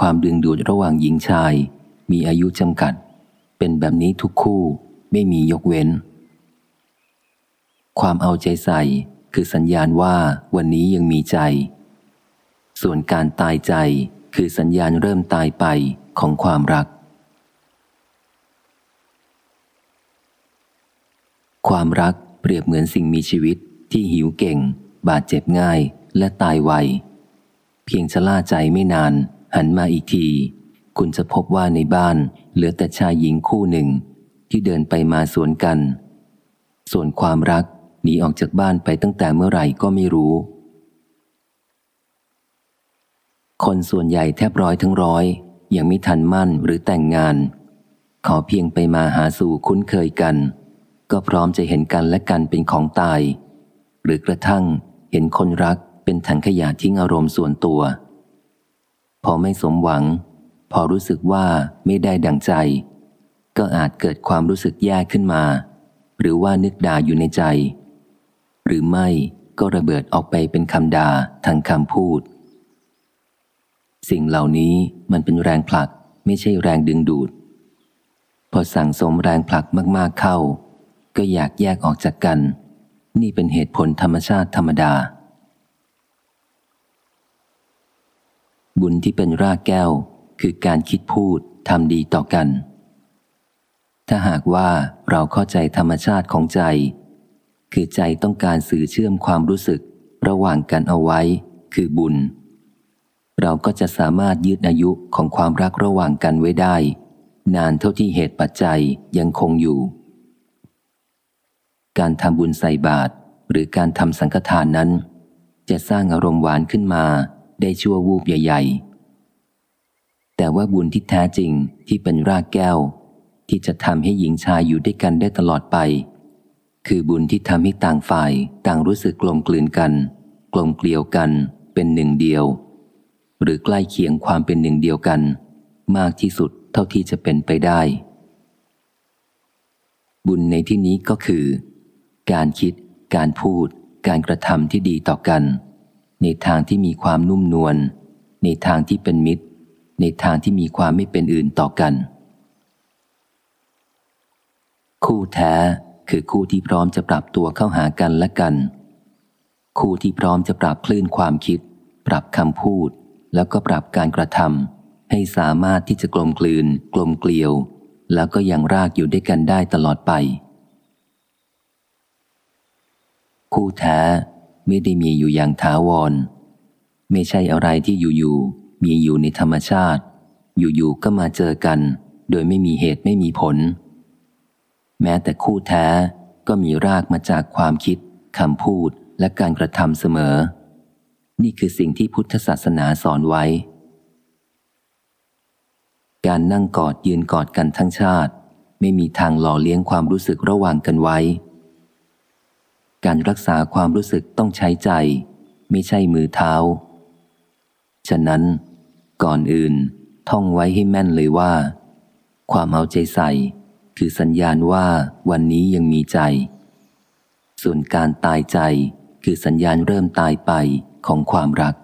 ความดึงดูดระหว่างหญิงชาย มีอายุจำกัด เป็นแบบนี้ทุกคู่ไม่มียกเว้น ความเอาใจใส่คือสัญญาณว่าวันนี้ยังมีใจ ส่วนการตายใจคือสัญญาณเริ่มตายไปของความรัก ความรักเปรียบเหมือนสิ่งมีชีวิตที่หิวเก่ง บาดเจ็บง่ายและตายไว เพียงชะล่าใจไม่นาน หันมาอีกที คุณจะพบว่าในบ้านเหลือแต่ชายหญิงคู่หนึ่ง ที่เดินไปมาสวนกัน ส่วนความรักหนีออกจากบ้านไปตั้งแต่เมื่อไหร่ก็ไม่รู้ คนส่วนใหญ่แทบร้อยทั้งร้อย ยังไม่ทันมั่นหรือแต่งงาน ขอเพียงไปมาหาสู่คุ้นเคยกัน ก็พร้อมจะเห็นกันและกันเป็นของตาย หรือกระทั่งเห็นคนรักเป็นถังขยะทิ้งอารมณ์ส่วนตัว พอไม่สมหวัง พอรู้สึกว่าไม่ได้ดังใจ ก็อาจเกิดความรู้สึกแย่ขึ้นมา หรือว่านึกด่าอยู่ในใจ หรือไม่ก็ระเบิดออกไปเป็นคำด่าทางคำพูด สิ่งเหล่านี้มันเป็นแรงผลักไม่ใช่แรงดึงดูด พอสั่งสมแรงผลักมากๆเข้า ก็อยากแยกออกจากกัน นี่เป็นเหตุผลธรรมชาติธรรมดา บุญที่เป็นรากแก้ว คือการคิดพูดทำดีต่อกัน ถ้าหากว่าเราเข้าใจธรรมชาติของใจ คือใจต้องการสื่อเชื่อมความรู้สึกระหว่างกันเอาไว้ คือบุญ เราก็จะสามารถยืดอายุของความรักระหว่างกันไว้ได้ นานเท่าที่เหตุปัจจัยยังคงอยู่ การทำบุญใส่บาตรหรือการทำสังฆทานนั้น จะสร้างอารมณ์หวานขึ้นมา ได้ชั่ววูบใหญ่ ๆ แต่ว่าบุญที่แท้จริงที่เป็นรากแก้ว ที่จะทำให้หญิงชายอยู่ด้วยกันได้ตลอดไป คือบุญที่ทำให้ต่างฝ่ายต่างรู้สึกกลมกลืนกัน กลมเกลียวกันเป็นหนึ่งเดียว หรือใกล้เคียงความเป็นหนึ่งเดียวกัน มากที่สุดเท่าที่จะเป็นไปได้ บุญในที่นี้ก็คือ การคิด การพูด การกระทำที่ดีต่อกัน ในทางที่มีความนุ่มนวล ในทางที่เป็นมิตร ในทางที่มีความไม่เป็นอื่นต่อกัน คู่แท้คือคู่ที่พร้อมจะปรับตัวเข้าหากันและกัน คู่ที่พร้อมจะปรับคลื่นความคิด ปรับคำพูด แล้วก็ปรับการกระทำให้สามารถที่จะกลมกลืน กลมเกลียว แล้วก็ยังรากอยู่ด้วยกันได้ตลอดไป คู่แท้ ไม่ได้มีอยู่อย่างถาวร ไม่ใช่อะไรที่อยู่ๆมีอยู่ในธรรมชาติ อยู่ๆก็มาเจอกัน โดยไม่มีเหตุไม่มีผล แม้แต่คู่แท้ก็มีรากมาจากความคิดคำพูดและการกระทำเสมอ นี่คือสิ่งที่พุทธศาสนาสอนไว้ การนั่งกอดยืนกอดกันทั้งชาติ ไม่มีทางหล่อเลี้ยงความรู้สึกระหว่างกันไว้ การรักษาความรู้สึกต้องใช้ใจ ไม่ใช่มือเท้า ฉะนั้น ก่อนอื่น ท่องไว้ให้แม่นเลยว่า ความเอาใจใส่ คือสัญญาณว่าวันนี้ยังมีใจ ส่วนการตายใจคือสัญญาณเริ่มตายไปของความรัก